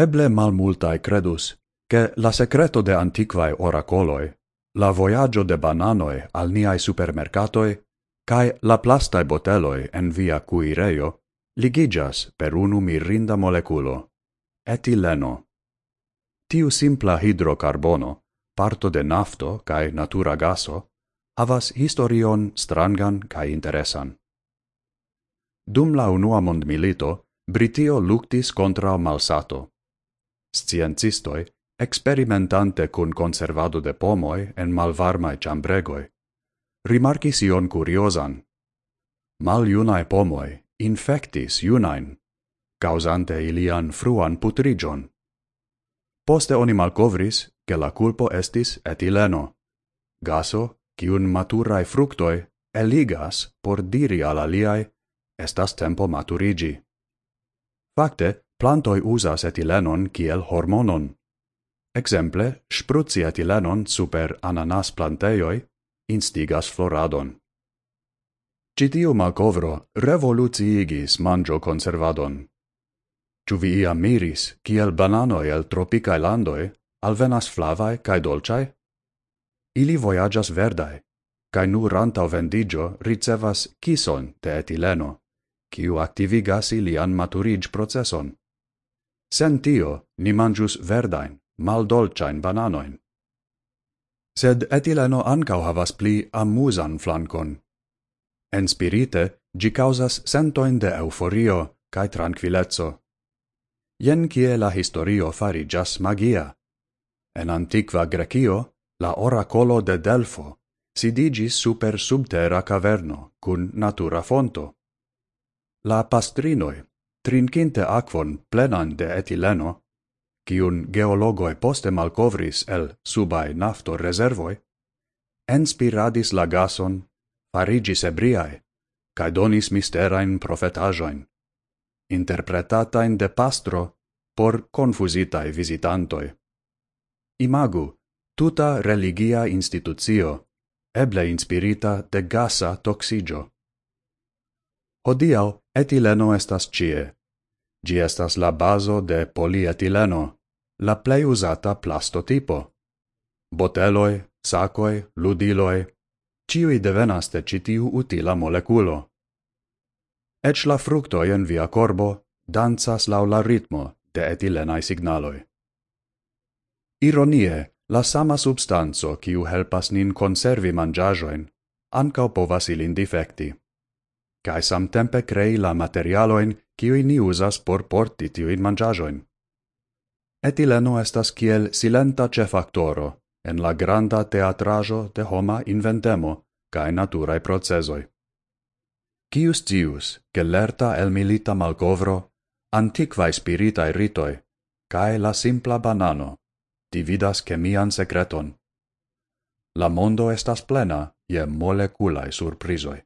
Eble malmultae credus, che la secreto de antiquae oracoloi, la voyaggio de bananoi al niai supermercatoi, cae la plastae boteloi en via cuireio, ligigas per unu mirinda moleculo, etileno. Tiu simpla hidrocarbono, parto de nafto cae natura gaso, havas historion strangan cae interesan. Dum la unua mondmilito, Britio luctis contra malsato. Sciencistoi, experimentante cun conservado de pomoi en malvarmae ciambregoi, rimarcis ion curiosan. Mal iunae pomoi infectis iunain, causante ilian fruan putrigion. Poste oni malcovris che la culpo estis etileno, gaso cium maturae fructoi eligas por diri al aliae, estas tempo maturigi. Fakte, plantoi usas etilenon kiel hormonon. Exemple, spruzzi etilenon super ananas planteioi instigas floradon. Citiu malcovro revoluciigis mangio conservadon. Ču vi iam miris, kiel bananoi el tropicae landoi alvenas flavae cae dolcae? Ili voyagas verdae, cae nur antau vendigio ricevas kison te etileno, kiu activigas ilian maturige processon. Sen tio, ni mangius verdain, maldolcain bananoin. Sed etileno ancau havas pli amusan flancon. En spirite, gi causas sentoin de euforio cae tranquillezzo. Jen kie la historio farigas magia. En antiqua Grecio, la oracolo de Delfo sidigis super subterra caverno cun natura fonto. La pastrinoi trincinte aquon plenan de etileno, cium geologoi poste malcovris el subae nafto reservoi, enspiradis la gason, farigis ebriae, cae donis misterain profetajoin, interpretatain de pastro por confusitae visitantoi. Imagu, tuta religia institutio, eble inspirita de gasa toxigio. Hodiau etileno estas cie, Gi estas la bazo de polietileno, la plei usata plastotipo. Boteloi, sacoi, ludiloi, ciui devenas de citiu utila moleculo. Ec la fructoi en via corbo danzas lau la ritmo de etilenae signaloi. Ironie, la sama substanzo ciu helpas nin conservi mangiajoin, ancau povas ilin difecti. Cae samtempe crei la materialoin kiui ni usas por porti tiuin mangiajoin. Etileno estas kiel silenta cefaktoro en la granda teatrajo de homa inventemo cae naturae procesoi. Cius dius, che lerta el milita malcovro, antiquae spiritae ritoi, cae la simpla banano, dividas chemian secreton. La mondo estas plena je moleculae surprizoi.